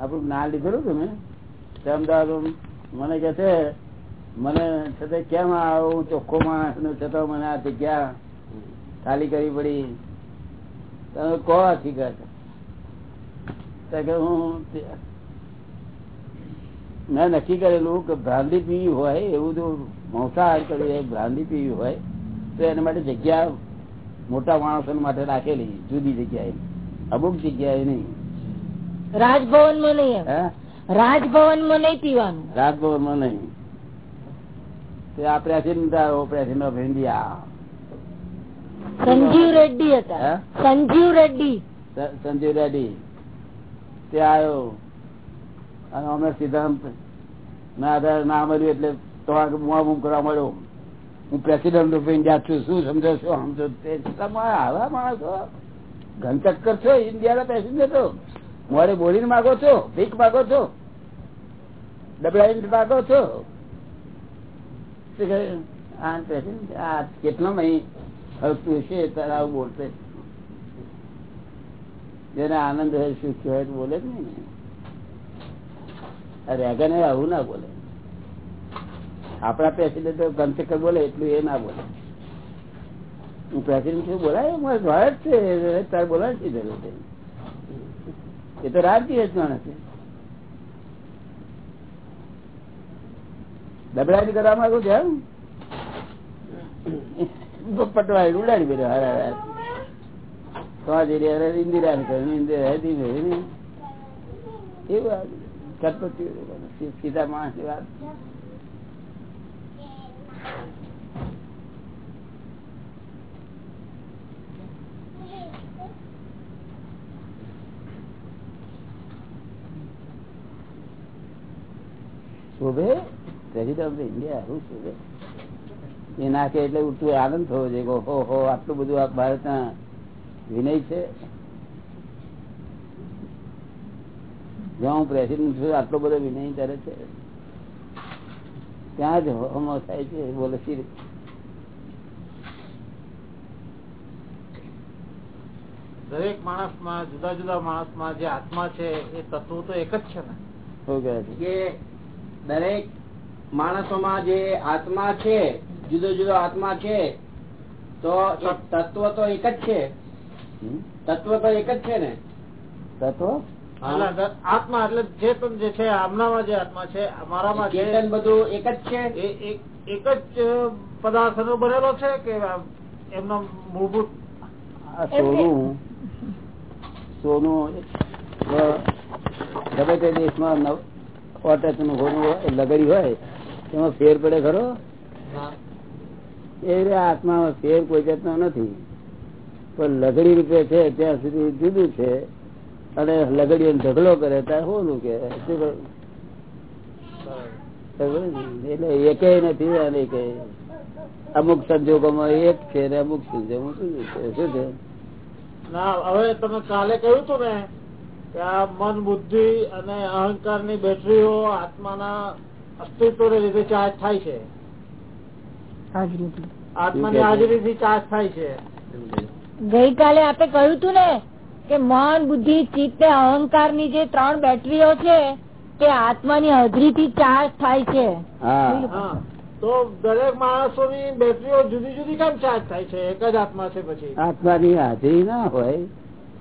આપણું જ્ઞાન લીધેલું તમે અમદાવાદ મને કે છે, મને છતાં કેમ આવું ચોખ્ખો માણસ ને છતાં મને આ જગ્યા ખાલી કરવી પડી? તમે કહો હકીકત હું મેં નક્કી કરેલું કે ભ્રાંતિ પીવી હોય એવું જો મંસાહાર કર્યું હોય ભ્રાંતિ પીવી હોય, તો એના માટે જગ્યા મોટા માણસો માટે રાખેલી, જુદી જગ્યાએ. અમુક જગ્યાએ નહીં. નહીં હે? રાજભવનમાં નહીં પીવાનું. રાજભવનમાં નહીં. તે આ president president of India. Sanjiv Reddy હતા. સંજીવ રેડ્ડી. સંજીવ રેડ્ડી. તે આવ્યો અને અમે સિદ્ધાંત ના આધારે ના મળ્યું એટલે તમારે બુઆ બૂમ કરવા મળ્યો. હું પ્રેસિડેન્ટ ઓફ ઇન્ડિયા છું. શું સમજો છો? સમજો તે તમારે આવા માણસો. ઘનચક્કર છો? ઇન્ડિયાના પ્રેસિડેન્ટ છો? મોડે બોલીને માગો છો? ભીખ માગો છો? ડબલાઈને માગો છો? કેટલો મહી હસતું છે, તારે બોલશે. જેને આનંદ હોય, સુખ હોય તો બોલે જ નહીં ને. રેગન આવું ના બોલે. આપણા પ્રેસિડેન્ટ ગમચક્કર બોલે, એટલું એ ના બોલે. હું પ્રેસિડેન્ટ બોલાય? મારે જ છે, તારે બોલાય છે. એ તો રાજકીય જ નથી છે. દબડાની કરવા માંગુ છે? પટવાડી ઉડાડી બેઠો હાર જઈ અરે ઇન્દિરા ઇન્દિરા એવું ચટપટી સીધા માણસની વાત. શોભે? પ્રેસિડન્ટ ઓફ ઇન્ડિયા શું શોભે? એ નાખે એટલે ઉઠતું આનંદ થવો જોઈએ. કે હો હો આટલું બધું આ ભારતના વિનય છે? જ્યાં હું પ્રેસિડેન્ટ છું આટલો બધો વિનય કરે છે. ત્યાં જ હોમો થાય છે બોલે દરેક માણસમાં જુદા જુદા માણસમાં જે આત્મા છે એ તત્વો તો એક જ છે ને? શું કહે છે? કે દરેક માણસોમાં જે આત્મા છે જુદો જુદો આત્મા છે તો તત્વ તો એક જ છે. તત્વ તો એક જ છે ને? તત્વ? આત્મા એટલે ચેતન જે છે આમનામાં જે આત્મા છે અમારામાં ચેતન બધું એક જ છે? એક એક જ પદાર્થ નો બનેલો છે કે એમનો મૂળભૂત? સોનું. સોનું ગમે તે દેશમાં નવ- નું હોય, લગડી હોય એમાં ફેર પડે ખરો? એ આત્મામાં ફેર કોઈ જાતનો નથી. પણ લગડી રૂપે છે ત્યાં સુધી જુદું છે. અને લગડીઓ ઢગલો કરે ત્યાં હોનું કે? એટલે એકે નથી અને કે અમુક સંજોગોમાં એક છે ને અમુક સંજોગોમાં શું છે. શું છે? હવે તમે કાલે કહ્યું હતું ને કે આ મન બુદ્ધિ અને અહંકારની બેટરીઓ આત્માના અસ્તિત્વ ને લીધે ચાર્જ થાય છે. હાજરી આત્માની હાજરીથી ચાર્જ થાય છે. ગઈકાલે આપે કહ્યું હતું ને કે મન બુદ્ધિ ચિત્ત અહંકારની જે ત્રણ બેટરીઓ છે તે આત્માની હાજરી થી ચાર્જ થાય છે. તો દરેક માણસો ની બેટરીઓ જુદી જુદી કેમ ચાર્જ થાય છે? એક જ આત્મા છે પછી. આત્માની હાજરી ના હોય.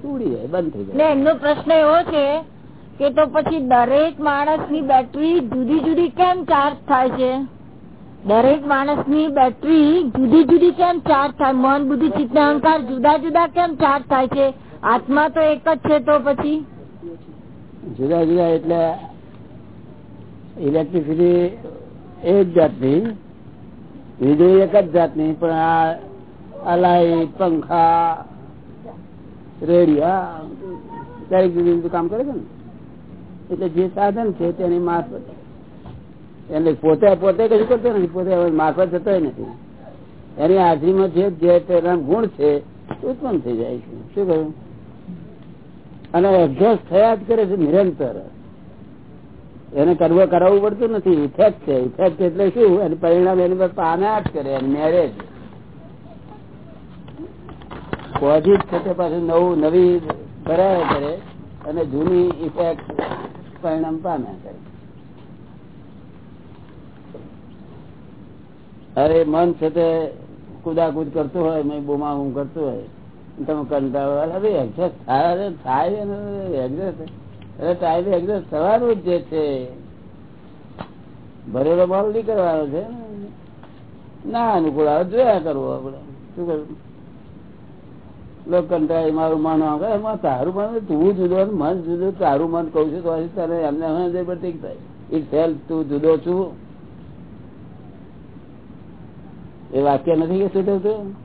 તૂડી જાય બંધ થઈ જાય. એમનો પ્રશ્ન એવો છે કે તો પછી દરેક માણસની બેટરી જુદી જુદી કેમ ચાર્જ થાય છે? દરેક માણસની બેટરી જુદી જુદી કેમ ચાર્જ થાય? મન બુદ્ધિ ચિત્ત અહંકાર જુદા જુદા કેમ ચાર્જ થાય છે? આત્મા તો એક જ છે તો પછી? જુદા જુદા એટલે ઇલેક્ટ્રિસિટી એક જાતની વીજળી એક જ જાતની પણ આ અલાઈ પંખા રેડિયો છે ને? એની હાજરીમાં જે જે ગુણ છે ઉત્પન્ન થઈ જાય છે. શું કહ્યું? અને એડજસ્ટ થયા જ કરે છે નિરંતર. એને કરવો કરાવવું પડતું નથી ઇફેક્ટ છે. ઇફેક્ટ એટલે શું? પરિણામ એની પર પામ્યા જ કરે મેરેજ પોઝિટ છે તે પાછું નવું, નવી કરાય કરે અને જૂની ઇફેક્ટ પરિણામ પામે કરે. અરે મન છે તે કુદાકુદ કરતું હોય મેં બુમા બુમ કરતું હોય, તમે કંટાળો અરે એડજસ્ટ થાય થાય ને એડજસ્ટ અરે ટાઈમે એડજસ્ટ થવાનું જ જે છે. ભરેલો માલ નહીં કરવાનો છે ના અનુકૂળ આવે, જોયા કરવું આપણે. શું કરવું? લોકો કંટાળી મારું મન આવે એમાં તારું મન તું જુદો મન જુદો તારું મન કઉ છું તો તને એમને હૃદય પર ઠીક થાય. ઇટ સેલ્ફ તું જુદો છું. એ વાક્ય નથી કે શું થતું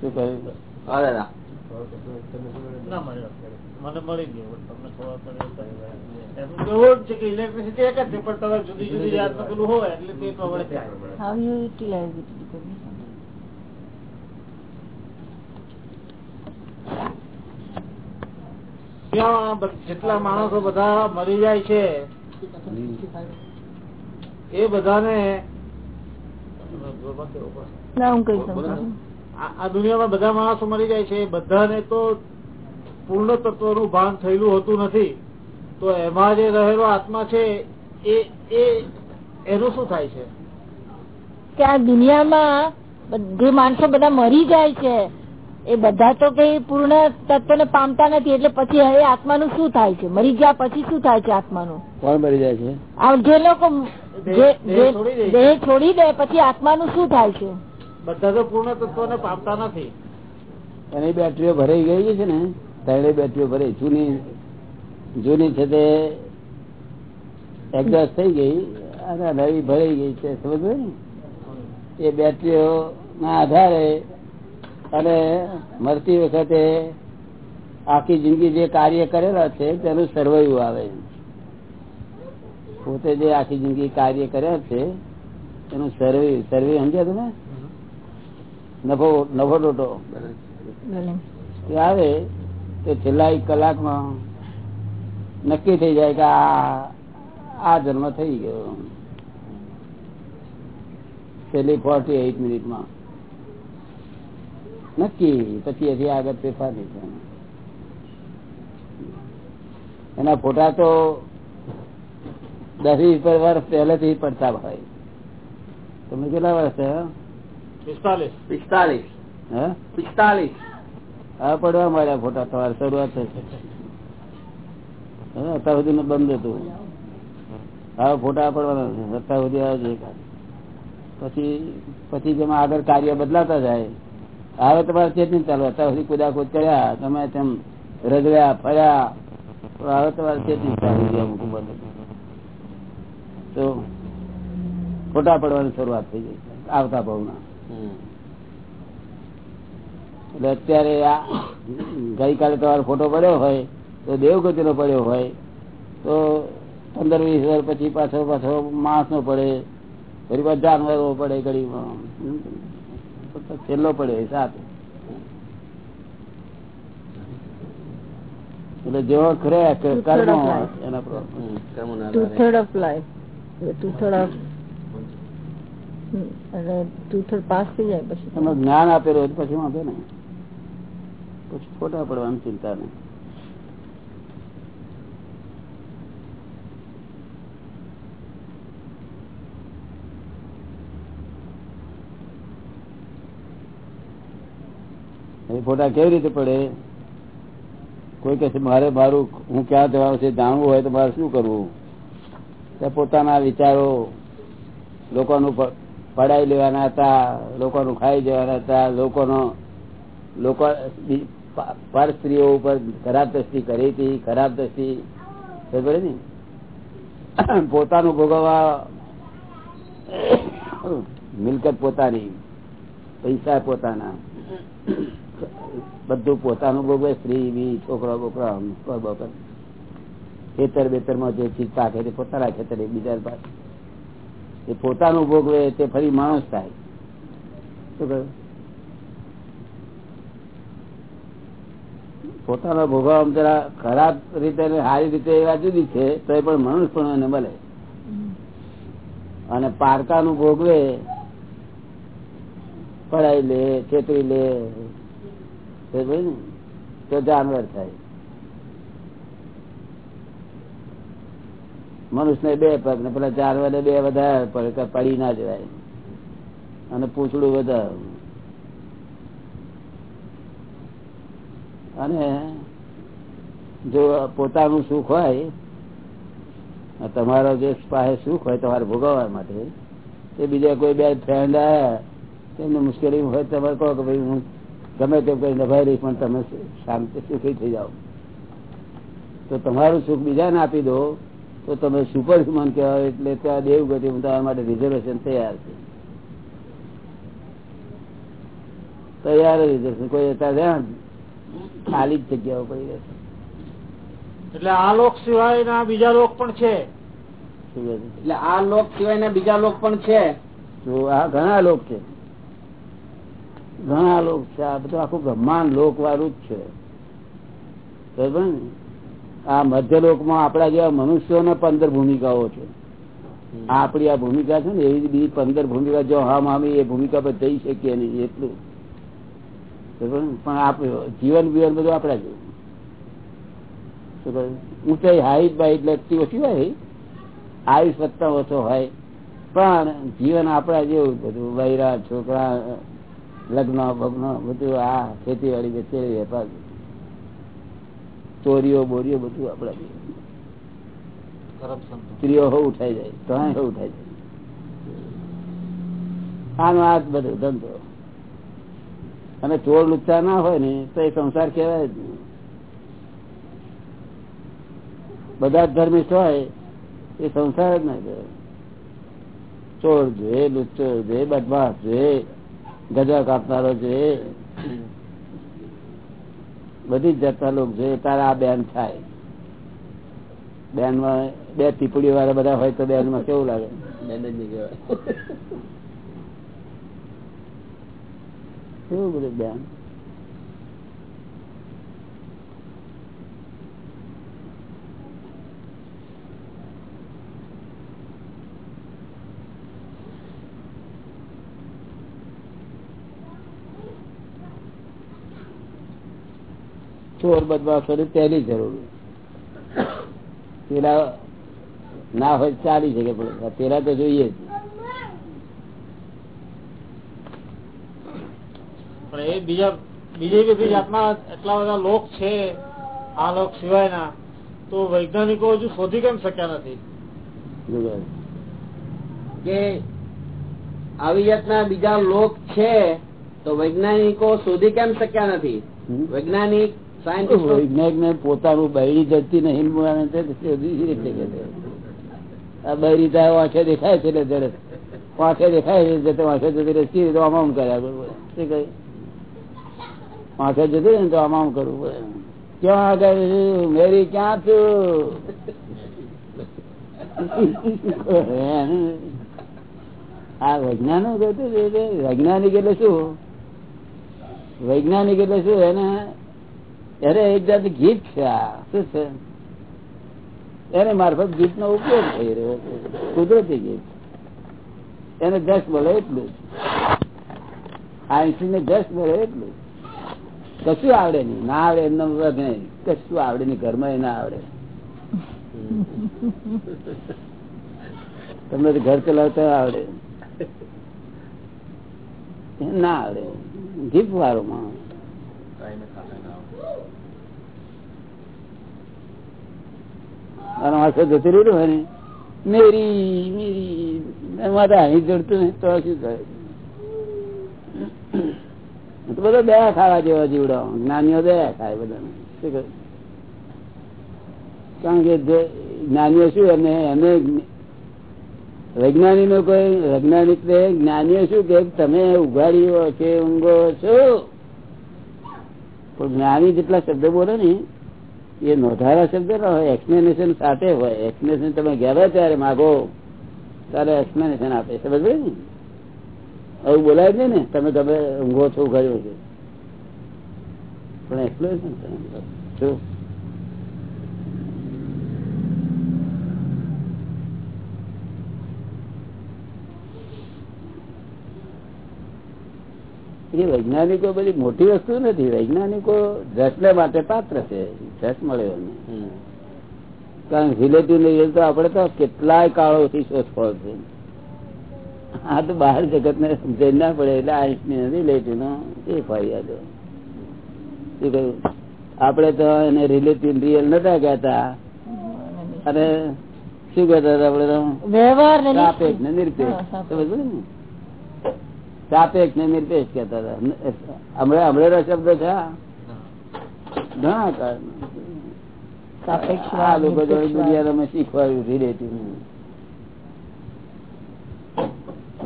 શું કહ્યું મને મળી ગયો તમને છે કે ઇલેક્ટ્રિસિટી એક જ છે પણ તમે જુદી જુદી જાતનું પેલું હોય એટલે તે પ્રમાણે થાય. How you utilize it ત્યાં જેટલા માણસો બધા મરી જાય છે એ બધાને આ દુનિયામાં બધા માણસો મરી જાય છે બધાને તો પૂર્ણ તત્વનું ભાન થયેલું હતું નથી તો એમાં જે રહેલો આત્મા છે એ એ એનું શું થાય છે? કે આ દુનિયામાં જે માણસો બધા મરી જાય છે. એ બધા તો કઈ પૂર્ણ તત્વને પામતા નથી એટલે પછી હવે આત્માનું શું થાય છે? મરી ગયા પછી શું થાય છે આત્માનું? કોણ મરી જાય છે? આ જે લોકો દેહ છોડી દે પછી આત્મા નું પછી આત્માનું શું થાય છે? બધા તો પૂર્ણ તત્વને પામતા નથી. એની બેટરીઓ ભરાઈ ગઈ છે ને? ત્રણે બેટરીઓ ભરે. જૂની જૂની છે તે એક્ઝોસ્ટ થઈ ગઈ અને નવી ભરાઈ ગઈ છે. સમજ ને? એ બેટરીઓ ના આધારે અને મરતી વખતે આખી જિંદગી જે કાર્ય કરેલા છે તેનું સર્વૈવ આવે. પોતે જે આખી જિંદગી કાર્ય કર્યા છે એનું સર્વે સર્વે સમજ્યા તમે? નફો નફો ટોટો. આવે તો છેલ્લા એક કલાકમાં નક્કી થઈ જાય કે આ આ જન્મ થઈ ગયો. છેલ્લી ફોર્ટી એઇટ મિનિટમાં. નક્કી. પછી એથી આગળ ફેરફાર નહીં એના ફોટા તો દસ વીસ વર્ષ પહેલેથી પડતા હોય. તમે કેટલા વર્ષ પિસ્તાલીસ. પિસ્તાલીસ. હે? પિસ્તાલીસ. હા, પડવા માર્યા ફોટા તમારે શરૂઆત થશે અત્યાર સુધી બંધ હતું. હવે ફોટા પડવાના અત્યાર સુધી આવે પછી પછી જેમાં આગળ કાર્ય બદલાતા જાય, હવે તમારે ચેતની ચાલુ. અત્યાર સુધી કુદાકુદ કર્યા તમે તેમ રગડ્યા, ફર્યા હવે તમારે ચેતની ચાલુ ઉંમર. તો ફોટા પડવાની શરૂઆત થઈ ગઈ. આવતા ભાવના. એટલે અત્યારે આ ગઈકાલે તમારો ફોટો પડ્યો હોય તો દેવગતિ નો પડ્યો હોય તો પંદર વીસ વર્ષ પછી પાછો પાછો માસ નો પડે ફરી પાછો જાનવરો પડે ઘડીમાં. છેલ્લો પડ્યો સાથે એટલે જેવો ખરે કર્મ એના problem two third two pass થઈ જાય પછી. તમે જ્ઞાન આપેલું પછી વાંધો નહીં. પછી ખોટા પડવાની ચિંતા નહીં. ફોટા કેવી રીતે પડે? કોઈ કહે મારે મારું, હું ક્યાં જવાનું છે, જાણવું હોય તો મારે શું કરવું? પોતાના વિચારો લોકોનું પડાવી લેવાના હતા, લોકોનું ખાઈ જવાના હતા, લોકોનો, લોકો પર સ્ત્રીઓ ઉપર ખરાબ દ્રષ્ટિ કરી હતી, ખરાબ દ્રષ્ટિ, ખબર ને? પોતાનું ભોગવવા, મિલકત પોતાની, પૈસા પોતાના, બધું પોતાનું ભોગવે, સ્ત્રી બી છોકરા, બોકરા બોકર ખેતર બેતરમાં જે ચીજ પાકે તે પોતાના ખેતર બીજા પાસે એ પોતાનું ભોગવે, તે ફરી માણસ થાય. શું કહ્યું? પોતાનો ભોગવવા જરા ખરાબ રીતે સારી રીતે એવા જુદી છે તો એ પણ મનુષ્ય એને મળે. અને પારકાનું ભોગવે, પડાઈ લે છેતરી લે ને, તો જાનવર થાય. મનુષ્ય બે પગ ને, પેલા જાનવર બે વધારે પડી ના જવાય. અને પૂછડું વધારે. અને જો પોતાનું સુખ હોય, તમારો જે પાસે સુખ હોય તમારે ભોગવવા માટે, તે બીજા કોઈ બે ફ્રેન્ડ આવ્યા તેમને મુશ્કેલી હોય તમારે કહો કે ભાઈ હું ગમે તેમ કઈ નભાઈ રહીશ પણ તમે શાંતિ સુખી થઈ જાઓ. તો તમારું સુખ બીજાને આપી દો, તો તમે સુપર હ્યુમન કહેવાય, એટલે ત્યાં દેવ ગતિ તમારા માટે રિઝર્વેશન તૈયાર છે. તૈયાર રિઝર્વેશન કોઈ અત્યારે ખાલી જ જગ્યાઓ પડી રહેશે. એટલે આ લોક સિવાય બીજા લોક પણ છે? એટલે આ લોક સિવાય બીજા લોક પણ છે? તો આ ઘણા લોક છે. ઘણા લોક છે. આ બધું આખું બ્રહ્માંડ લોક વાળું જ છે. ને? આ મધ્ય લોકમાં આપણા જેવા મનુષ્યોને પંદર ભૂમિકાઓ છે. આપડી આપણી આ ભૂમિકા છે ને એવી બીજી પંદર ભૂમિકા જો હા મામી એ ભૂમિકા પર જઈ શકીએ નહીં એટલું? પણ આપ જીવન બીવન બધું આપણા જેવું. શું કહ્યું? ઊંચાઈ હાઈટ બાઈટ લગતી ઓછી હોય આયુષ વધતા ઓછો હોય. પણ જીવન આપણા જેવું બધું. વૈરા છોકરા લગ્ન ભગ્ન બધું આ ખેતીવાડી વેચેલી વેપાર. ચોરીઓ બોરીઓ બધું આપણા સ્ત્રીઓ હો ઉઠાઈ જાય તો હો ઉઠાઈ જાય. આનો આ જ બધો ધંધો. અને ચોર લુચ્ચા ના હોય ને, તો એ સંસાર કહેવાય જ નહીં. બધા જ ધર્મિષ્ઠ હોય, એ સંસાર જ ના કહેવાય. ચોર જોઈએ લુચ્ચો જોઈએ બદમાશ જોઈએ ગજા કાપનારો જોઈએ બધી જ જાતના લોકો જોઈએ તારા આ બેન થાય. બેનમાં બે ટીપડી વાળા બધા હોય તો બેનમાં કેવું લાગે કેવું બધું બેન ચોર બદમાશોની પહેલી જરૂર પેલા ના હોય ચાલી શકે, પણ પેલા તો જોઈએ જ પણ એ બીજા બીજી બધી જાતના એટલા બધા લોક છે આ લોક સિવાયના તો વૈજ્ઞાનિકો હજુ શોધી કેમ શક્યા નથી કે આવી જાતના બીજા લોક છે તો વૈજ્ઞાનિકો શોધી કેમ શક્યા નથી વૈજ્ઞાનિક સાયન્ટિસ્ટ વૈજ્ઞાનિક ને પોતાનું બહેરી જતી નહીં આ બૈરી થાય દેખાય છે એટલે જડે દેખાય છે જતે આંખે જતી રહે આમ કર્યા શું કહ્યું? આંખે જતી ને તો આમ કરવું પડે. ક્યાં આગળ મેરી ક્યાં છું? આ વૈજ્ઞાનિક વૈજ્ઞાનિક એટલે શું? વૈજ્ઞાનિક એટલે શું? એને એને એક જાત ગીત છે આ. શું છે? એને મારફત ગીત નો ઉપયોગ થઈ રહ્યો કુદરતી ગીત. એને જશ મળે એટલું આઈન્સ્ટીન ને જશ મળે એટલું. કશું આવડે નહીં? ના આવડે એમનો વર્ગ નહીં. કશું આવડે નહીં? ઘરમાં ના આવડે. તમને ઘર ચલાવતા આવડે. ના આવડે. જીપ વાળો માણસ જતી રહ્યું હોય ને, મેરી મેરી. મારે અહીં જડતું નહીં તો શું તો બધો બે ખાવા જેવા જીવડો. જ્ઞાનીઓ બે ખાય બધા કારણ કે જ્ઞાનીઓ શું એમને એમને વૈજ્ઞાનિક નો કોઈ વૈજ્ઞાનિક જ્ઞાનીઓ શું કે તમે ઉઘાડીઓ છે ઊંઘો છો? પણ જ્ઞાની જેટલા શબ્દ બોલે ને, એ નોંધારા શબ્દ ના હોય એક્સપ્લેનેશન સાથે હોય. એક્સપ્લેનેશન તમે ગયા ત્યારે માગો, ત્યારે એક્સપ્લેનેશન આપે. સમજ ને? આવું બોલાય જ ને. તમે તમે ઊંઘો છો ઉઘાડ્યો છે. પણ શું એ વૈજ્ઞાનિકો બધી મોટી વસ્તુ નથી. વૈજ્ઞાનિકો રસને માટે પાત્ર છે. રસ મળ્યો કારણ રિલેટિવ રિયલ તો આપણે તો કેટલાય કાળોથી શોધખોળ છે. આ તો બહાર જગત ને સમજાઈ ના પડે એટલે આઈસની રિલેટિવ નો એ ફરિયાદો. શું કહ્યું? આપણે તો એને રિલેટિવ રિયલ નતા કહેતા. અને શું કહેતા હતા આપડે તો? ને સાપેક્ષ ને નિરપેક્ષ. સમજ ને? સાપેક્ષ ને? નિરપેક્ષ કેતા હતા. હમણાં હમણાં શબ્દ છે? ઘણા કારણ લોકો. દુનિયામાં શીખવાડ્યું રિલેટિવ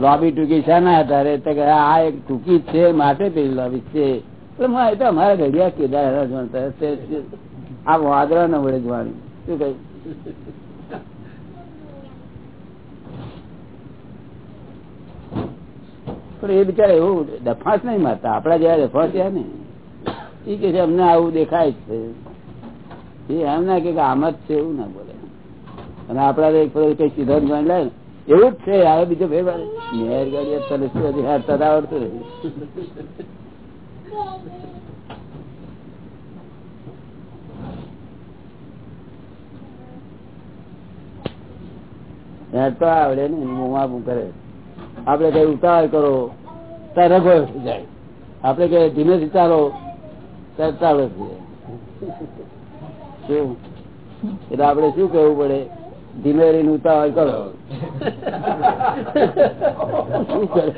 લોબી ટૂંકી શાના આધારે તો આ એક ટૂંકી છે માટે પેલી લોબી છે. એટલે તો અમારા ઘડિયા કેદાર જાણતા આ વાદરા ન વડે જવાની. શું કહ્યું પણ એ બિચારા એવું ડફાસ નહીં મારતા. આપડા જેવા ડફાસ ને. એ કે છે અમને આવું દેખાય છે. એ એમ ના કે આમ જ છે એવું ના બોલે. અને આપડા કઈ સિદ્ધાંત જ માની ને, એવું જ છે હવે બીજો ભાઈ તો આવડતું હેરતો આવડે ને મોમાં કરે. આપડે કઈ ઉતાવળ કરો ત્યારે રગો જાય. આપડે કઈ ધીમે ચાલો ત્યારે ચાલો શું એટલે આપડે શું કેવું પડે? ધીમે રહીને ઉતાવળ કરો. શું કરે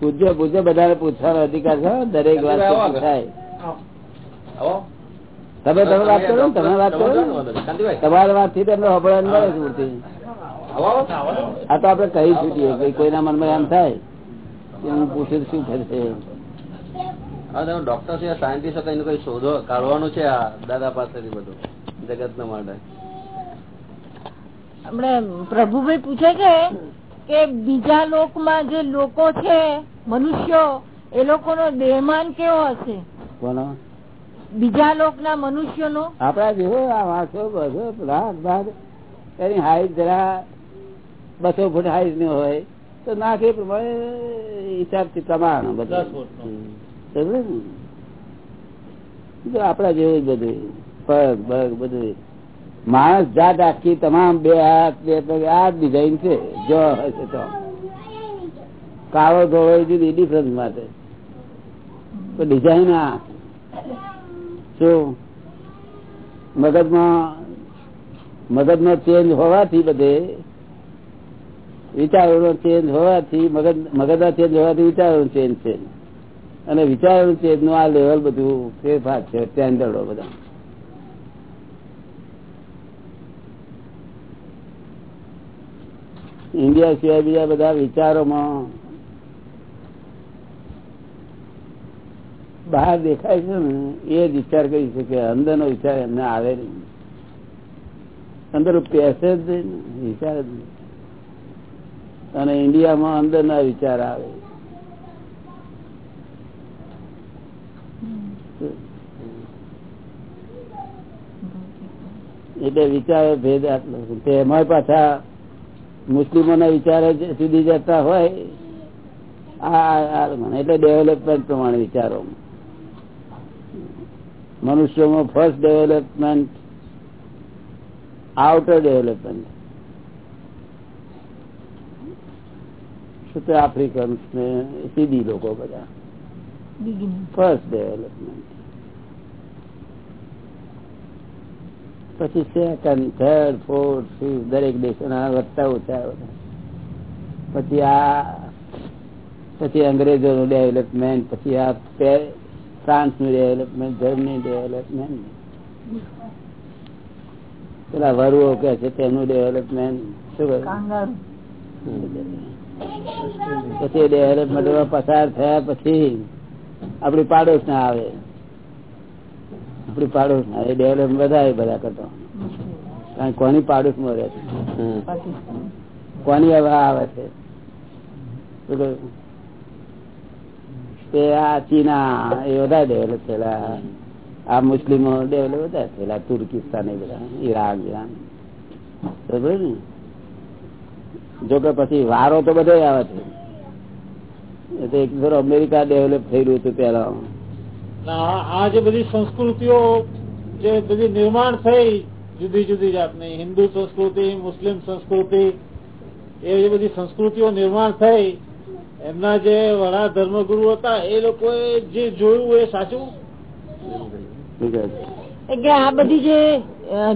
પૂછજો પૂછજો બધાને પૂછવાનો અધિકાર છે દરેક વાત થાય પૂછાય. તમે તમે વાત કરો ને તમે વાત કરો ને. તમારી વાતથી તમને અભળાન મળે છે મૂર્તિ આ તો આપડે કહી છૂટીએ કે કોઈના મનમાં એમ થાય કે હું પૂછે શું થશે તમે ડોક્ટર છે સાયન્ટિસ્ટ એનું કઈ શોધો કાઢવાનું છે આ દાદા પાસેથી બધું જગત માટે. હમણાં પ્રભુભાઈ પૂછે છે કે બીજા લોકમાં જે લોકો છે મનુષ્યો એ લોકોનો દેહમાન કેવો હશે? કોનો? બીજા લોકના મનુષ્યોનો? આપડા જેવો આ વાંસો બધો ભાગ ભાગ એની હાઈટ જરા બસો ફૂટ હાઈટની હોય તો નાખે એ પ્રમાણે હિસાબથી પ્રમાણ બધું. ફૂટનો. ને? આપડા જેવું જ બધું. પગ પગ બધું. માણસ જાત આખી તમામ બે હાથ બે પગ આ જ ડિઝાઇન છે. જો હશે તો. કાળો ધોળો એ જુદી ડિફરન્સ માટે. ડિઝાઇન આ. શું મગજમાં ચેન્જ હોવાથી બધે, વિચારોનો ચેન્જ હોવાથી મગજ, મગજના ચેન્જ હોવાથી વિચારોનો ચેન્જ છે. અને વિચારોનું ચેન્જનું આ લેવલ બધું ફેરફાર છે સ્ટેન્ડર્ડો બધા. ઇન્ડિયા સિવાય બીજા બધા વિચારોમાં બહાર દેખાય છે ને, એ જ વિચાર કરી શકે. અંદર નો વિચાર એમને આવે નહીં. અંદર પેસે જ વિચાર જ નહીં. અને ઇન્ડિયામાં અંદર ના વિચાર આવે. એટલે વિચારો ભેદ આટલો. તેમાં પાછા મુસ્લિમો ના વિચારો સુધી જતા હોય. આ એટલે ડેવલપમેન્ટ પ્રમાણે વિચારો. મનુષ્યોમાં ફર્સ્ટ ડેવલપમેન્ટ આઉટર ડેવલપમેન્ટ શું આફ્રિકન્સ ને સીધી લોકો બધા? ફર્સ્ટ ડેવલપમેન્ટ પછી સેકન્ડ થર્ડ ફોર્થ ફિફ્થ દરેક દેશોના વધતા ઓછા બધા. પછી આ પછી અંગ્રેજોનું ડેવલપમેન્ટ પછી આ પે- ફ્રાન્સનું ડેવલપમેન્ટ જર્મની ડેવલપમેન્ટ પેલા વરુઓ કે છે તેમનું ડેવલપમેન્ટ શું પછી ડેવલપમેન્ટ પસાર થયા પછી આપડી પાડોશ ના આવે. આપડી પાડોશ ના આવે ડેવલપમેન્ટ વધારે બધા કરતો. કારણ કોની પાડોશમાં રહે છે? કોની હવા આવે છે? આ મુસ્લિમો ડેવલપ વધારે થયેલા, તુર્કિસ્તાન એ બધા ઈરાન. ઈરાન ને? જોકે પછી વારો તો બધો આવે છે. અમેરિકા ડેવલપ થયેલું હતું પેલા આ જે બધી સંસ્કૃતિઓ જે બધી નિર્માણ થઈ જુદી જુદી જાતની, હિન્દુ સંસ્કૃતિ, મુસ્લિમ સંસ્કૃતિ, એ બધી સંસ્કૃતિઓ નિર્માણ થઈ એમના જે વડા ધર્મગુરુ હતા એ લોકો જે જોયું એ સાચું? એટલે આ બધી જે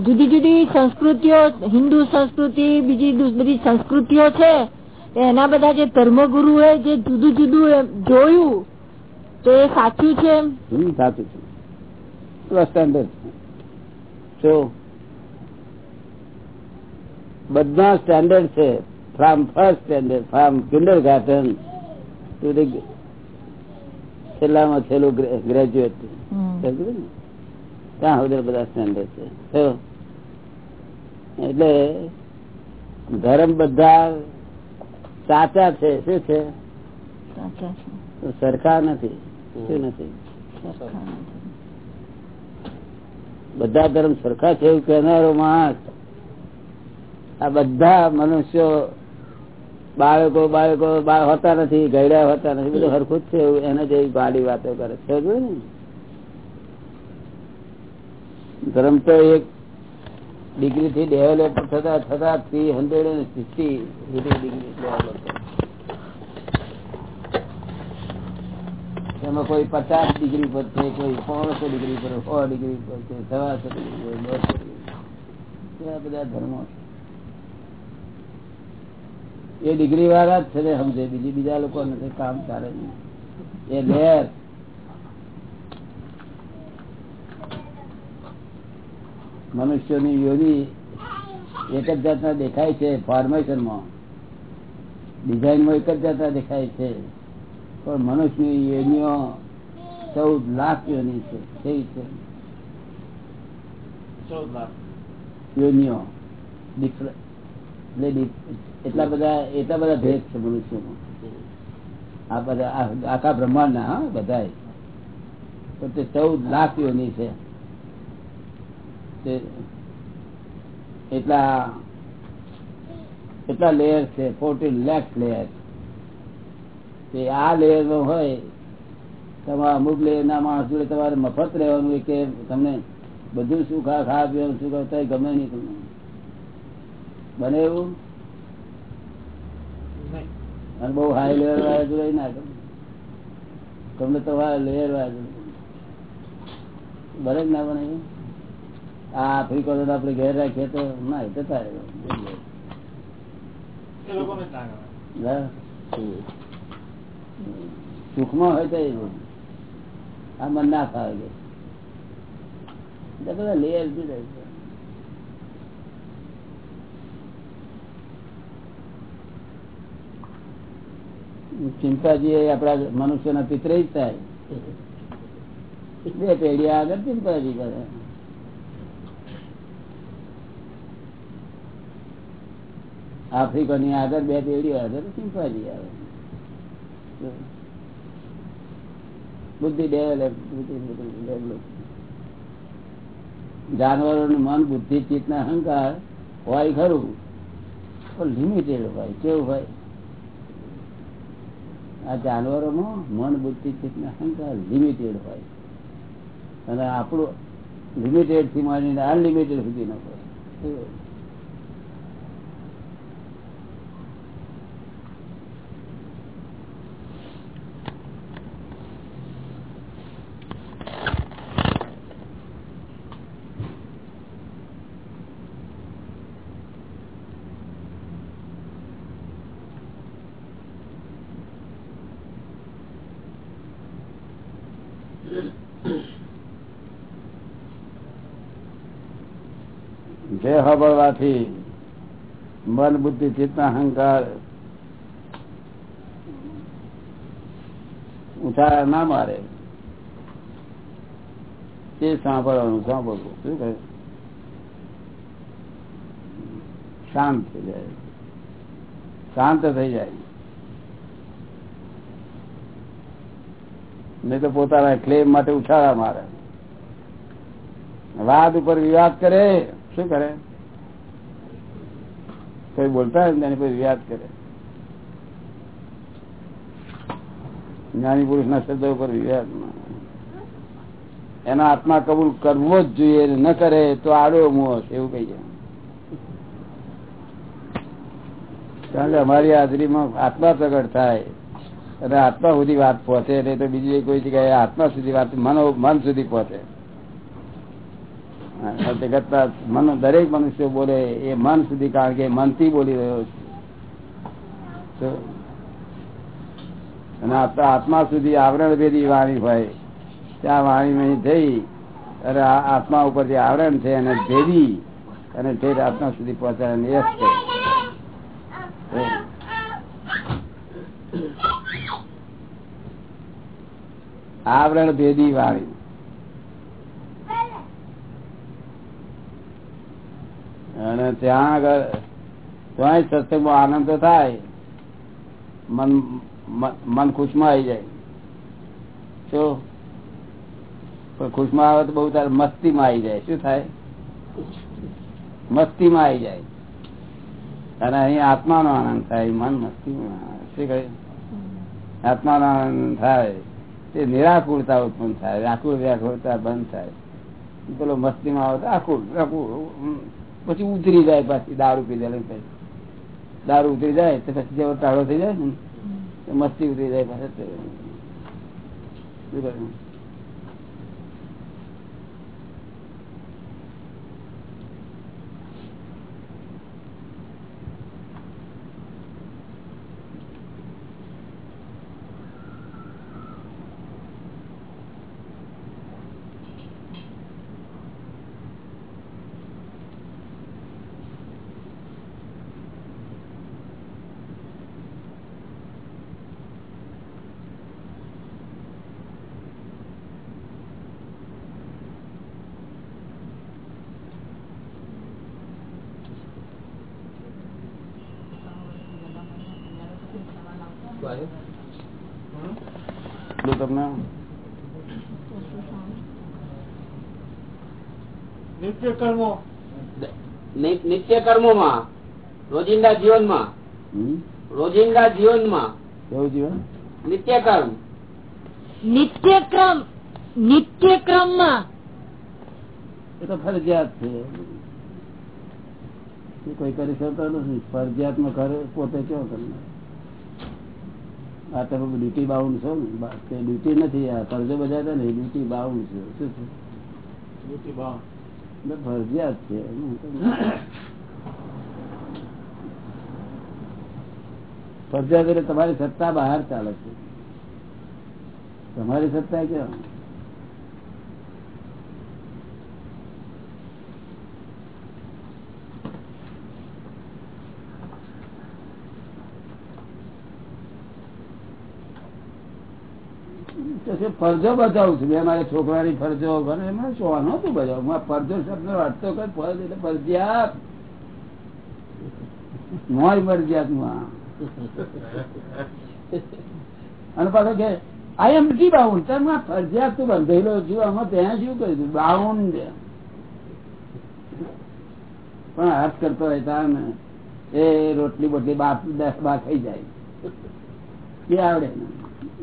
જુદી જુદી સંસ્કૃતિઓ હિન્દુ સંસ્કૃતિ બીજી બધી સંસ્કૃતિઓ છે એના બધા જે ધર્મગુરુએ જે જુદું જુદું જોયું તો એ સાચું છે સાચું છે. સ્ટેન્ડર્ડ જો બધા સ્ટેન્ડર્ડ છે from first standard from kindergarten છેલ્લામાં છેલ્લું ગ્રેજ્યુએટ ત્યાં સુધી બધા સ્ટેન્ડર્ડ છે? એટલે ધર્મ બધા સાચા છે. શું છે? સરખા નથી. શું નથી? નથી. બધા ધર્મ સરખા છે એવું કહેનારો માણસ આ બધા મનુષ્યો બાળકો બાળકો હોતા નથી ગયડા હોતા નથી બધું હરખું જ છે એને જેવી ગાડી વાતો કરે છે. ધર્મ તો એક ડિગ્રી થી ડેવલપ થતા થતા three hundred and sixty degree develop એમાં કોઈ પચાસ ડિગ્રી પર છે કોઈ પોણસો ડિગ્રી પર સો ડિગ્રી પર છે સવાસો ડિગ્રી બધા ધર્મો છે. એ ડિગ્રી વાળા જ છે ને સમજે બીજી બીજા લોકો નથી કામ ચાલે એ લેર. મનુષ્યોની યોની એક જ જાતના દેખાય છે ફોર્મેશનમાં ડિઝાઇનમાં એક જ જાતના દેખાય છે. પણ મનુષ્યની યોનીઓ ચૌદ લાખ યોની છે. કેવી છે? ચૌદ લાખ. યોનિઓ. ડિફર- એટલે બધા, એટલા બધા ભેદ છે મનુષ્યમાં. આ બધા આખા બ્રહ્માંડના, હા બધા પણ તે ચૌદ લાખ યોની છે. એટલા એટલા લેયર છે ફોર્ટીન લેખ લેયર તે આ લેયર નો હોય, તમારા અમુક લેયર ના માણસ જોડે તમારે મફત રહેવાનું કે તમને બધું શું ખા ખા, પીવાનું, શું કરતા ગમે નહીં તમને. બને એવું. અને બહુ હાઈ લેવલ વાળા જોઈ ના તમને તો લેયર વાળા જ ના બને આ આફ્રિકો તો આપડે ઘેર રાખીએ તો ના એ તો થાય? સુખમાં હોય તો એવું. આ મન ના ફાવે. બધા લેયર જુદા છે ચિંતાજી એ આપડા મનુષ્યના પિતરે જ થાય. બે પેઢી આગળ ચિંતાજી કરે. આફ્રિકાની આગળ બે પેઢીઓ આગળ ચિંપાજી આવે. બુદ્ધિ ડેવલપ ડેવલપ. જાનવરોનું મન બુદ્ધિ ચિત્ત અહંકાર હોય ખરું, પણ લિમિટેડ હોય, કેવું હોય? આ જાનવરોમાં મન બુદ્ધિ ચિત્ત ના અહંકાર લિમિટેડ હોય. અને આપણું લિમિટેડથી માંડીને અનલિમિટેડ સુધી ન હોય કેવું? જે હબળવાથી મન, બુદ્ધિ, ચિત્ત, અહંકાર ઉછાળા ના મારે. તે સાંભળવાનું, સાંભળવું. શું કહે? શાંત થઈ જાય. શાંત થઈ જાય. નહીં તો પોતાના ક્લેમ માટે ઉછાળા મારે. વાદ ઉપર વિવાદ કરે, શું કરે? કોઈ બોલતા હોય તેની યાદ કરે. જ્ઞાની પુરુષ ના શબ્દ ઉપર એનો આત્મા કબૂલ કરવો જ જોઈએ ન કરે તો આડો મોહ એવું કહીએ. કારણ કે અમારી હાજરીમાં આત્મા પ્રગટ થાય અને આત્મા સુધી વાત પહોંચે, નહીં તો બીજી કોઈ જગ્યાએ આત્મા સુધી વાત, મન મન સુધી પહોંચે. દરેક મનુષ્ય બોલે એ મન સુધી કારણ કે મનથી બોલી રહ્યો છે. અને આત્મા સુધી આવરણ ભેદી વાણી હોય, ત્યાં વાણી થઈ અને આત્મા ઉપર જે આવરણ છે એને ભેદી અને તે આત્મા સુધી પહોંચાડે યશ છે. આવરણ ભેદી વાળી ત્યાં આગળ ત્યાં સત્સંગમાં આનંદ થાય. મન મન ખુશમાં આવી જાય. શું પણ ખુશમાં આવે તો બહુ તારે મસ્તીમાં આવી જાય. શું થાય? મસ્તીમાં આવી જાય. અને અહીં આત્માનો આનંદ થાય, મન મસ્તીમાં શું કહે? આત્માનો આનંદ થાય. તે નિરાકુરતા ઉત્પન્ન થાય. વ્યાકુળ, વ્યાકુળતા બંધ થાય. પેલો મસ્તીમાં આવે તો આકુળ આકુળ. પછી ઉતરી જાય પાછી, દારૂ પી જાય. પછી દારૂ ઉતરી જાય, તો પછી જેવો ટાળો થઈ જાય ને મસ્તી ઉતરી જાય પાછા તમને નિત્ય કર્મો માં રોજિંદા જીવનમાં રોજિંદા જીવનમાં? કેવું જીવન? નિત્ય કર્મ નિત્યક્રમ. નિત્યક્રમ. માં એ તો ફરજિયાત છે. કોઈ કરી શકતો નથી. ફરજિયાતમાં કરે પોતે કેવો કરે આ તમે ડ્યુટી બાઉન્ડ છો ને. ડ્યુટી નથી આ ફરજો બજાતા નહીં ડ્યુટી બાઉન્ડ છે. શું છે? Duty bound. ફરજિયાત છે. ફરજિયાત એટલે તમારી સત્તા બહાર ચાલે છે. તમારી સત્તા કેમ તો છે, ફરજો બજાવું છું. મારે છોકરાની ફરજો એમાં શું નતું બજાવું ફરજો શબ્દ વાંચતો કઈ ફરજ એટલે ફરજિયાત. મોય ફરજિયાતમાં અને પાછો કે આઈ એમ ડી બાઉન્ડ તમે ફરજિયાત તું બંધેલો છું. આમાં ત્યાં શું કર્યું બાઉન્ડ પણ હાથ કરતો હોય ત્યાં ને, એ રોટલી બોટલી બાપ, દસ બાર ખાઈ જાય. એ આવડે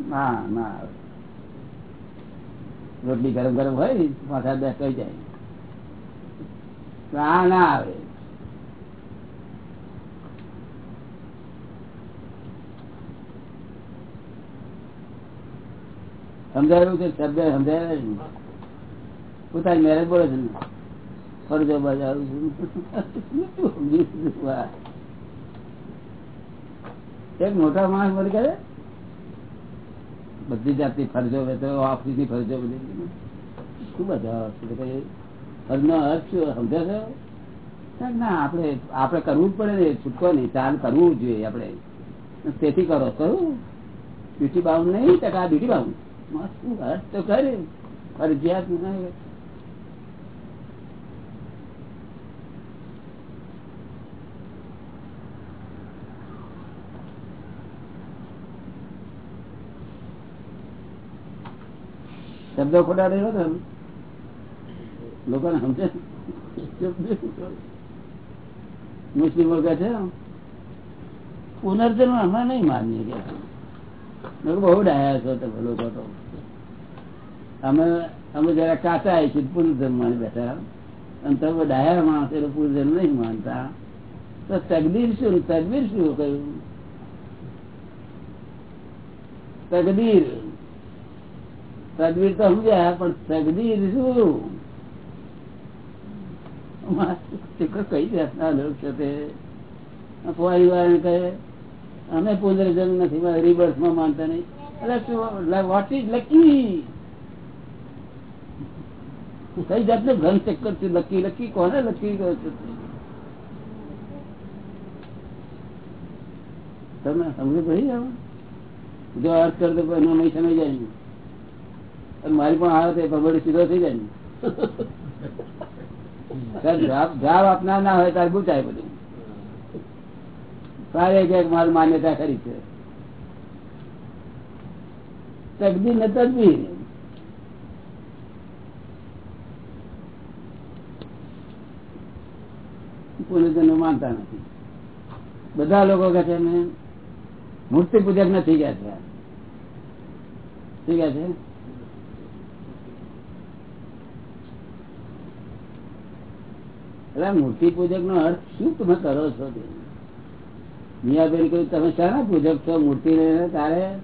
ના ના આવડે. રોટલી ગરમ ગરમ હોય ને બે દસ થઈ જાય. ના ના આવે. સમજાયું કે શબ્દ સમજાય પોતાની મેરેજ બોલે છે ફરજો બજાવું છું. એક મોટા માણસ મને કહે બધી જાતની ફરજો વેચો ઓફિસની ફરજો બધી શું બધા ફરજનો અર્થ શું? સમજે ના આપણે આપણે કરવું જ પડે ને, છૂટકો નહીં, ચાલ કરવું જોઈએ આપણે. તેથી કરો, કરું. બ્યુટી બાઉન નહીં, ટકા બ્યુટી બાઉન શું અર્થ તો કરે. ફરજિયાત નહીં. શબ્દો ખોટા રહ્યો ને લોકોને સમજે? મુસ્લિમો કે છે પુનર્જન્મ અમે નહીં માનીએ કે બહુ ડાયા છો તમે લોકો તો. અમે અમે જરા કાચા આવી છીએ પુનર્જન્મ બેઠા. અને તમે ડાયા માણસ એટલે પુનર્જન્મ નહીં માનતા. તો તકદીર શું? તકદીર શું કહ્યું? તકદીર તકદીર તો સમજ્યા પણ તકદીર શું કઈ જાતના કઈ ઘન ચક્કર છે લકી લકી કોને લકી કહો છો તમે? સમજ પડી જાવ જો અર્થ કરતો એનો નહીં સમજ જાય ને અને મારી પણ આવે તો પગડ સીધો થઈ જાય ને. જવાબ આપનાર ના હોય ત્યારે ગુચાય બધું સારે કે મારી માન્યતા ખરી છે. તકદીર ને પુનર્જન્મ માનતા નથી. બધા લોકો કહે છે મૂર્તિ પૂજક નથી ગયા છે. શું કહે છે? એટલે મૂર્તિ પૂજક નો અર્થ શું તમે કરો છો મિયાબેન કહ્યું, તમે શાના પૂજક છો? મૂર્તિ તારે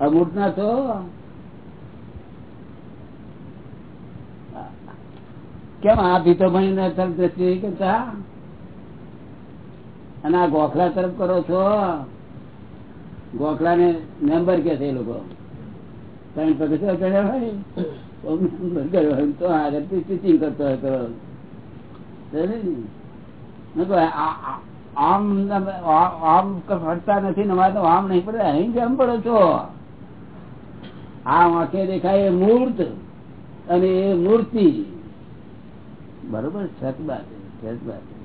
અમૂર્ત ના છો? કેમ આ ભીતો ભણીને કરતા? અને આ ગોખલા તરફ કરો છો? ગોખલા ને મેમ્બર કે છે એ લોકો? ત્રણ પગ કર્યો હોય તો આગળ ટીચિંગ કરતો હોય તો સમજે ને? મેં કહ્યું, આ- આ- આમ આમ ફરતા નથી આમ નહીં પડે. અહીં કેમ પડો છો? આ વાંકે દેખાય મૂર્ત અને એ મૂર્તિ. બરોબર? સત છે, સત છે.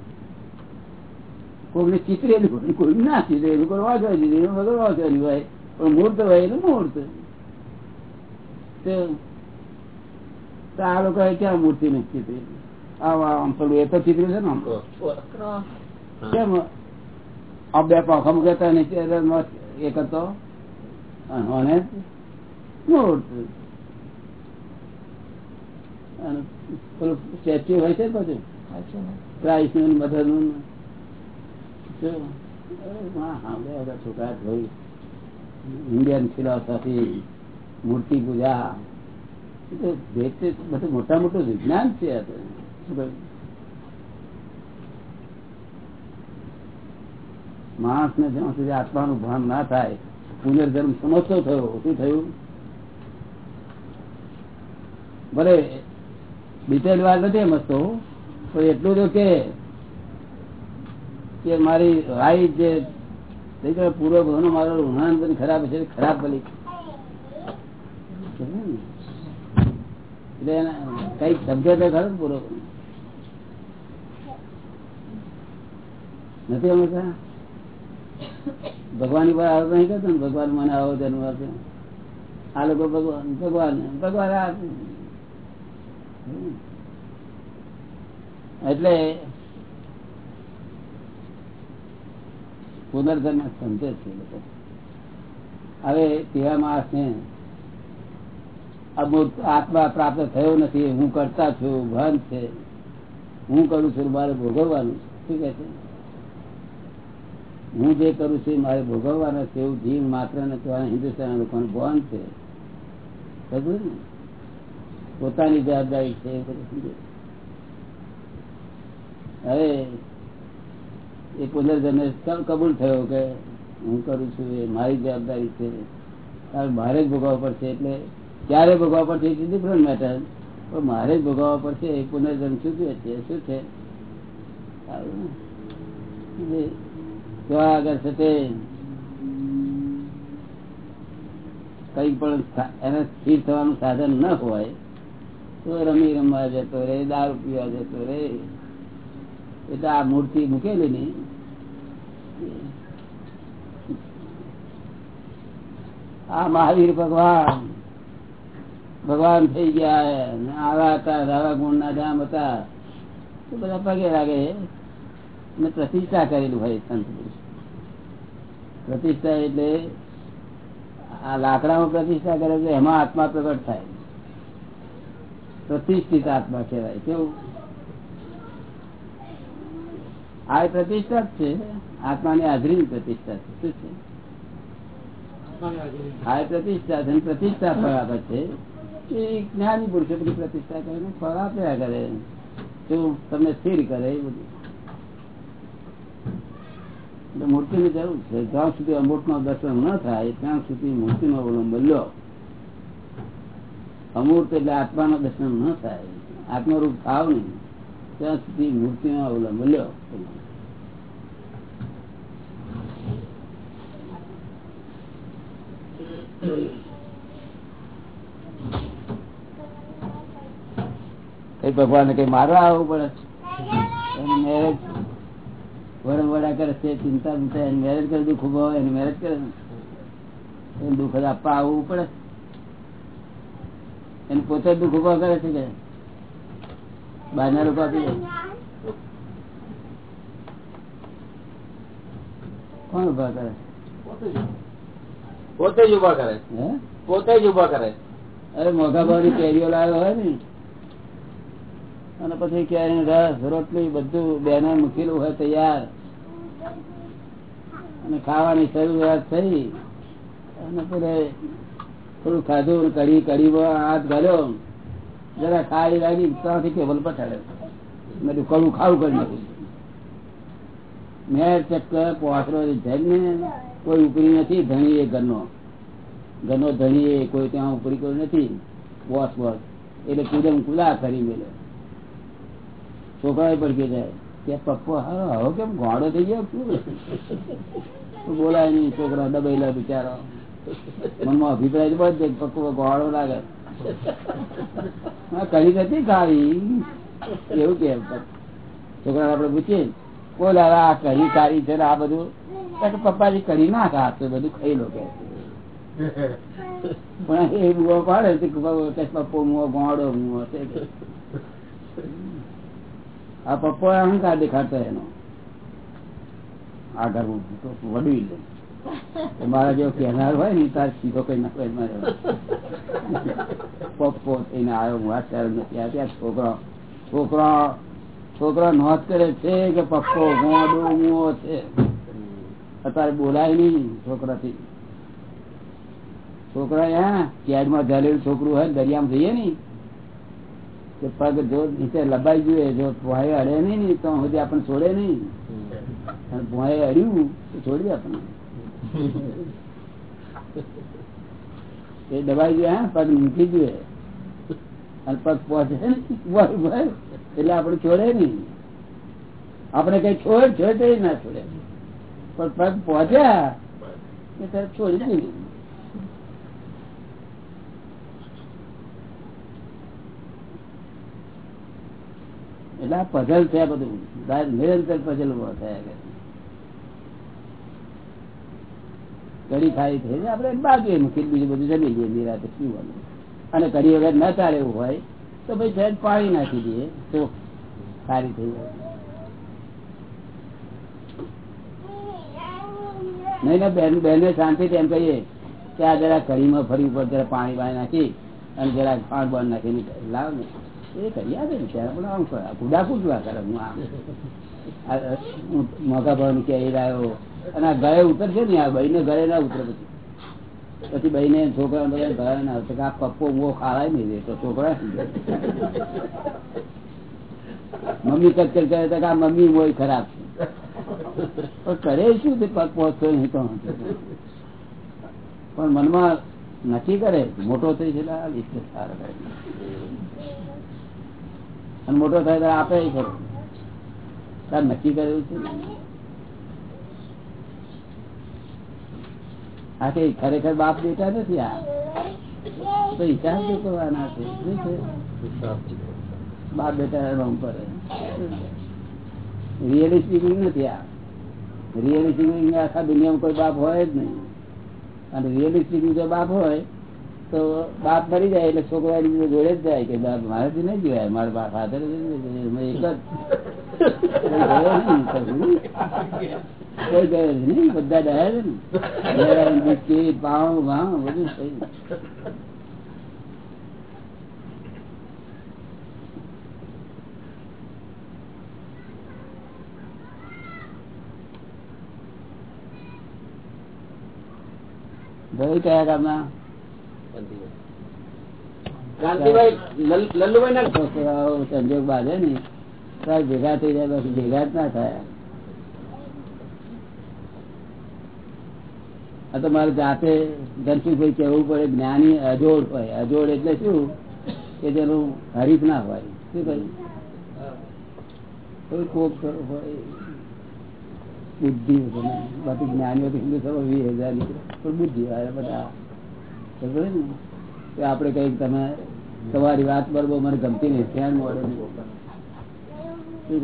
કોઈને ચિતરેલું કોઈ ના ચિતરેલું કોઈ વાંચવા દીધેલું વગર વાંચવાની હોય. પણ મૂર્ત હોય એનું મૂર્ત. આ લોકો ક્યાં મૂર્તિ નથી ચિતરેલી આમ પેલું એ તો ચિત્ર છે ને આમ? તો. કેમ? આ બે પાંખા મૂકતા નીચે એક હતો. અને સ્ટેચ્યુ હોય છે સાચું ને. ક્રાઇસ્ટનું મધરનું. છોકરા જોઈ. ઇન્ડિયન ફિલોસોફી મૂર્તિ પૂજા. એ તો બધું મોટા મોટું વિજ્ઞાન છે? માણસ ને જ્યાં સુધી આત્માનું ભાન ના થાય, પુનર્જન્મ સમજતો થયો, શું થયું? ભલે ડિટેલ વાત નથી સમજતો પણ એટલું તો કે મારી રાઈ જે પૂર્વ ભાવનો મારો ઋણાંતર ખરાબ છે, ખરાબ ભલી એટલે કંઈક સમજે તો ખરો ને પૂરો નથી સમજતા ભગવાન પર આવો નહીં કરતો ને, ભગવાન મને આવો તેનું વાત આ લોકો ભગવાન ભગવાન ભગવાન એટલે પુનર્જન્મ સમજે છે લોકો. હવે તેવા માણસ ને અમુક આત્મા પ્રાપ્ત થયો નથી, હું કરતા છું ભાન છે. હું કરું છું, મારે ભોગવવાનું શું કે છે? હું જે કરું છું મારે ભોગવવાનો છે એવું જીવ માત્ર હિન્દુસ્તાન લોકોનું ભાન છે. પોતાની જવાબદારી છે હવે એ પુનર્જન્મ કબૂલ થયો કે હું કરું છું એ મારી જવાબદારી છે. મારે જ ભોગવવા પડશે એટલે ક્યારે ભોગવવા પડશે એ ડિફરન્ટ મેટર પણ મારે જ ભોગવવા પડશે એ પુનર્જન્મ શું છે? શું છે? સારું આગળ છે તે. કઈ પણ એને સ્થિર થવાનું સાધન ન હોય, તો રમી રમવા જતો રે દારૂ પીવા જતો રે એટલે આ મૂર્તિ મૂકેલી ની. આ મહાવીર ભગવાન ભગવાન થઈ ગયા આવા હતા આવા ગુણ ના ધામ હતા. બધા પગે લાગે ને પ્રતિષ્ઠા કરેલું હોય સંત પ્રતિષ્ઠા એટલે આ લાકડામાં પ્રતિષ્ઠા કરે છે એમાં આત્મા પ્રગટ થાય. પ્રતિષ્ઠિત આત્મા કહેવાય. કેવું? આ પ્રતિષ્ઠા જ છે. આત્માની હાજરી પ્રતિષ્ઠા છે. શું છે? આ પ્રતિષ્ઠા છે. પ્રતિષ્ઠા ફળ આપે છે. એ જ્ઞાની પુરુષો બધી પ્રતિષ્ઠા કરે ફળ આપ્યા કરે. શું તમને સ્થિર કરે એ બધું. મૂર્તિની જરૂર છે. જ્યાં સુધી અમૂર્ત નો દર્શન ન થાય ત્યાં સુધી મૂર્તિ નો અવલંબ લો. અમૂર્ત એટલે આત્માનો દર્શન ન થાય. આત્મરૂપ થાવ નહીં. ત્યાં સુધી મૂર્તિ નો અવલંબ લ્યો કઈ ભગવાન કઈ મારવા આવવું પડે? મેરેજ વરણ વડા કરે છે ચિંતા ચિંતા એને મેરેજ કરે દુઃખ ઊભો હોય એની મેરેજ કરે. એને દુઃખ આપવા આવવું પડે. એને પોતે દુઃખ ઊભો કરે છે કે? બહારના લોકો આપી દે. કોણ ઊભા કરે પોતે જ ઊભા કરે પોતે જ ઊભા કરે અરે મોઘા ભાવની કેરીઓ લાવ્યો હોય ને. અને પછી ક્યાંય રસ, રોટલી બધું બેને મૂકેલું હોય તૈયાર. અને ખાવાની શરૂઆત થઈ. અને પૂરે થોડું ખાધું, કઢી, કઢીમાં હાથ ગાલ્યો જરા ખાઈ લાગી, ત્યાંથી ટેબલ પર ઠાડ્યો મેં કડું ખાવું કરી નાખ્યું મેં ચક્કર પોસરો જઈને કોઈ ઉપરી નથી, ધણી એ ઘરનો. ઘરનો ધણી એ કોઈ ત્યાં ઉપરી કોઈ નથી. બોસ બોસ એટલે કુદમ કુદા કરી મેળ્યો છોકરા પડકે જાય. કે પપ્પો હારો હવે કેમ ગોળો થઈ ગયો? શું? બોલાય નહીં, છોકરા દબાયેલા બિચારા. મનમાં અભિપ્રાય બધે પપ્પો ગોળો લાગે. હા કરી નથી ખાવી. એવું કે છોકરા આપડે પૂછીએ બોલા આ કરી સારી છે આ બધું? પપ્પા પપ્પાજી કરી ના ખા તો બધું ખાઈ લો, કે. પણ એ બુઓ પાડે પપ્પો મુઓ ગોળો કે. આ પપ્પો અહંકાર દેખાડતો એનો. આ ઘર વડવી લે મારા જેવો કહેનાર હોય ને તાર સીધો કઈ નાખો એમાં રહેવાનું. પપ્પો થઈને આવ્યો, હું આ શહેર નથી આવ્યા. છોકરો છોકરો છોકરો નોંધ કરે છે કે પપ્પો ગોડો મુઓ છે. અત્યારે બોલાય નહીં છોકરાથી. છોકરા અહીંયા કેદમાં ઝાલેલું છોકરું હોય દરિયામાં જઈએ ને કે પગ જો નીચે લબાઈ જોઈએ જો ભોય અડે નહીં તો સુધી આપણને છોડે નહીં. ભોય અડ્યું, તો છોડી આપણને. એ દબાઈ જોઈએ હા, પગ મૂકી જોઈએ અને પગ પહોંચે એટલે આપણે છોડે નહીં. આપણે કઈ છોડ, છોડે ના છોડે. પણ પગ પહોંચ્યા એ તરફ છોડી દીધું એટલે આ પઝલ છે બધું. નિરંતર પઝલ ઊભો થયા કડી ખાઈ થઈ આપડે બાકી મૂકી બીજું બધું જમી લઈએ નિરાતે પીવાનું અને કડી વગર ન ચાલે એવું હોય, તો ભાઈ સહેજ પાણી નાખી દઈએ. તો સારી થઈ જાય. નહીં ના બેન બેને શાંતિથી એમ કહીએ કે આ જરા કઢીમાં ફરી ઉપર જરા પાણી પાણી નાખી અને જરા ખાંડ બાણ નાખીને લાવ ને. એ કરી આપે ને, ત્યારે પણ આમ કુદા કુદવા કરે? હું આમ. આ હું મોટા ભાવ કે આવ્યો અને આ ગળે ઉતરશે ને, આ બહીને ગળે ના ઉતરે પછી. પછી બહીને છોકરા બધા ગળે ના આવશે આ પપ્પો મો ખાવાય નહીં તો છોકરા મમ્મી કચ્છર કરે તો આ મમ્મી મોય ખરાબ છે. પણ કરે શું તે પગ પહોંચતો નહીં તો? પણ મનમાં નક્કી કરે, મોટો થઈ છે સારો કરે અને મોટો થાય ત્યારે આપે ખરો. તાર નક્કી કરેલું છે? આ કઈ ખરેખર બાપ બેટા નથી આ? તો હિસાબ શું છે? શું છે? બાપ બેટા રમ પર રિયલી નથી આ. રિયલી આખા દુનિયામાં કોઈ બાપ હોય જ નહીં. અને રિયલી જો બાપ હોય તો બાપ મરી જાય એટલે છોકરા જોડે જ જાય કે બાપ, મારાથી નહીં જોયા મારા બાપ ફાધર એક જ. જ ભાઈ કયા ગામના લલ્લુભાઈ ના મારે જાતે ધનસુખભાઈ કેવું પડે, જ્ઞાની અજોડ હોય. અજોડ એટલે શું? કે જેનું હરીફ ના હોય. શું કહ્યું? કોક હોય. બુદ્ધિ. બાકી જ્ઞાનીઓ તો હિન્દુસ્તાનમાં વીસ હજાર નીકળે પણ બુદ્ધિ વાળા બધા આપણે કંઈક તમે તમારી વાત બરોબર મને ગમતી નહીં. ફેન મળે શું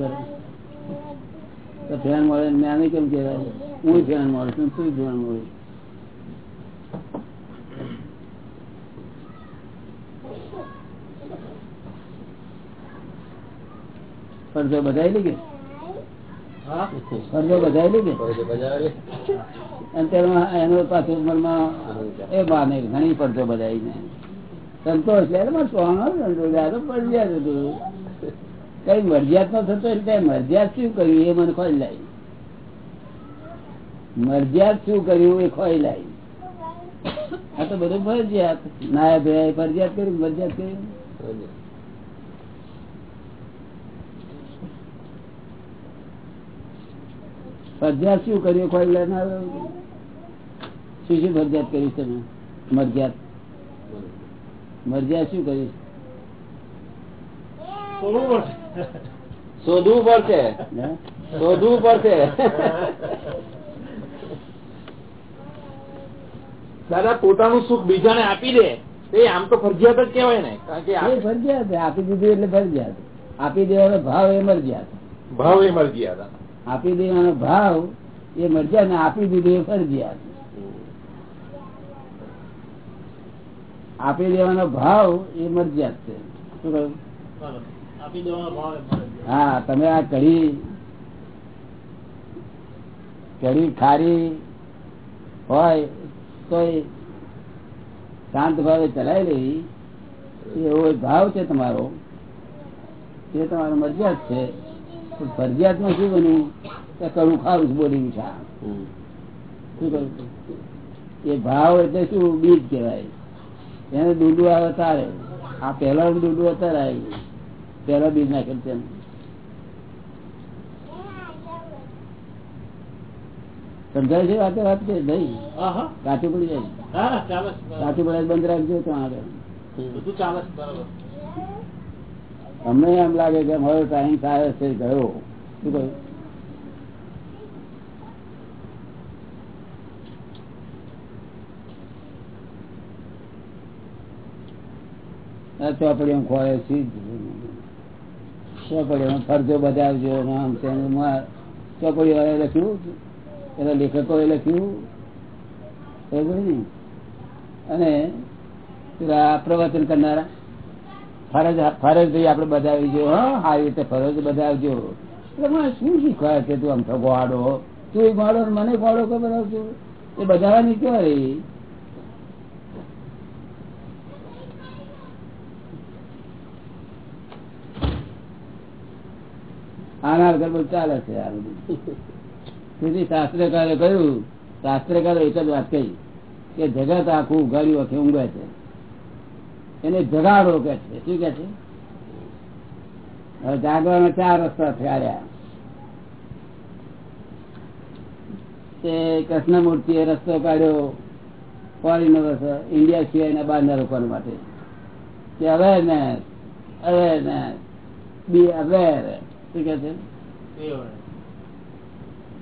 ફેન મળે મેં કેમ કહેવાય? હું ફેન મળે છું તું ફેન મળે ફરજો બધાઈ લીધી? હા. ફરજો લીધી? બજાવે. અને તેમાં એનો પાછું મનમાં એ માને ઘણી ફરજો બધાઈ ને સંતોષ તો ફરજિયાત હતું કઈ મરજિયાત નો થતો એટલે મરજિયાત શું કર્યું? એ મને ખોઈ લાવી મરજિયાત શું કર્યું? એ ખોઈ લાવી આ તો બધું ફરજિયાત. નાયા ભાઈ ફરજિયાત કર્યું મરજિયાત કર્યું? ફરજિયાત શું કર્યું? ખોઈ લેનાર શું શું ફરજિયાત કરી તમે? મરજિયાત મરજિયાત શું કરી શોધવું પડશે. શોધવું પડશે. દાદા પોતાનું સુખ બીજાને આપી દે. એ આમ તો ફરજિયાત જ કેવાય ને. કારણ કે આ ફરજિયાત છે. આપી દીધું એટલે ફરજિયાત આપી દેવાનો ભાવ એ મરજિયાત ભાવ એ મરજિયાત આપી દેવાનો ભાવ એ મરજિયાત ને આપી દીધું એ ફરજિયાત આપી દેવાનો ભાવ એ મરજિયાત છે. શું કહ્યું. હા તમે આ કઢી કઢી ખારી હોય તો શાંત ભાવે ચલાવી લેવી. એવો ભાવ છે તમારો. એ તમારો મરજિયાત છે. પણ ફરજિયાતમાં શું બન્યું? કે કડું ખારું બોલી મીઠા શું કહ્યું? એ ભાવ એટલે શું? બીજ કહેવાય. એને ડૂડું આવે તારે. આ પહેલા ડૂડું અત્યારે આવી પહેલા બીજ નાખેલ છે સમજાય છે વાતે વાત કે ભાઈ હા હા કાચું પડી જાય. કાચું પડે બંધ રાખજો તો આગળ. અમને એમ લાગે કે મારો ટાઈમ સારો છે ગયો. શું કહ્યું આ ચોપડીઓ ખોળે ચોપડીઓ ફરજો બજાવજો ને આમ તેમ માં ચોપડીઓ લખ્યું? એના લેખકોએ લખ્યું? બરોબર ને? પ્રવચન કરનારા? ફરજ ફરજ ભાઈ આપડે બજાવી હા રીતે ફરજ બધાવજો શું શીખવાય છે તું આમ તો ગોળો તું ગોળો મને ગોળો કે બનાવજો એ બધાવાની ક્યાં આના વગર ચાલે છે આ બધું. શાસ્ત્રકારે કહ્યું, શાસ્ત્રકારે એક જ વાત કહી, કે જગત આખું ઉઘાડ્યું વખતે ઊંઘે છે. એને જગાડો કે છે. શું કે છે? હવે જાગવાના ચાર રસ્તા થયા તે કૃષ્ણમૂર્તિ એ રસ્તો કાઢ્યો ફોરીનો રસ્તો ઇન્ડિયા સિવાયના બહારના રોકવા માટે. કે અવેરનેસ અવેરનેસ બી અવેર શું કે છે?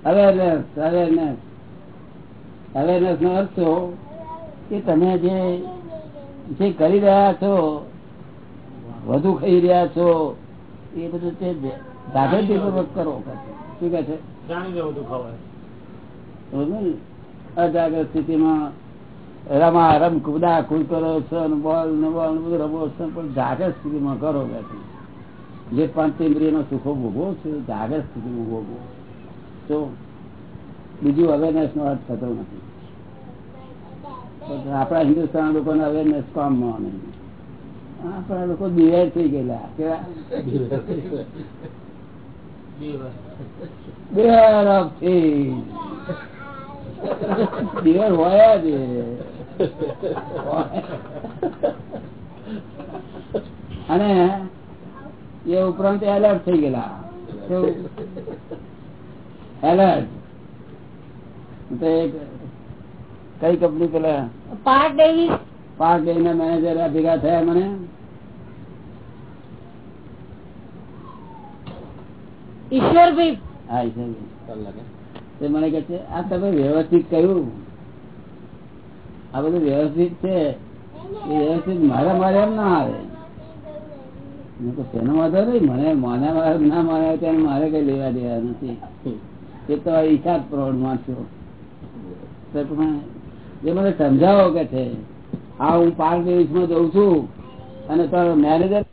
અવેરનેસ અવેરનેસ અવેરનેસ નો અર્થ છો કે તમે જે જે કરી રહ્યા છો વધુ ખાઈ રહ્યા છો એ બધું તે જાગૃતિ પૂર્વક કરો. શું કે છે? અજાગ્રત સ્થિતિમાં રમા રમ કુદા કુદ કરો છો બોલ ને બોલ બધું રમો છો પણ જાગૃત સ્થિતિમાં કરો કે છે. જે પંચેન્દ્રિય નો સુખો ભોગવો છે જાગૃત સ્થિતિમાં ભોગવો. તો બીજું અવેરનેસ નો અર્થ થતો નથી. આપણા હિન્દુસ્તાન લોકોને અવેરનેસ કામમાં નહીં આપણા લોકો દિવેર થઈ ગયેલા. કેવા? Beware of things. Beware હોય જ અને એ ઉપરાંત એલર્ટ થઈ ગયેલા. એલર્ટ તો એક કઈ કંપની પેલા? પાર્ક ડેવિસ પાર્ક ડે ના મેનેજર ભેગા થયા મને. ઈશ્વરભાઈ. હા ઈશ્વર મને કે છે આ તમે વ્યવસ્થિત કહ્યું આ બધું વ્યવસ્થિત છે. એ વ્યવસ્થિત મારા મારે એમ ના આવે. શેનો વાંધો મને માન્યા ના માને ત્યારે મારે કઈ લેવા દેવા નથી. એ તો ઈચ્છા પ્રૌઢ માણસો તો તમે એ મને સમજાવો કે છે, હા, હું પાર્ક દિવસમાં જઉં છું અને તો મેનેજર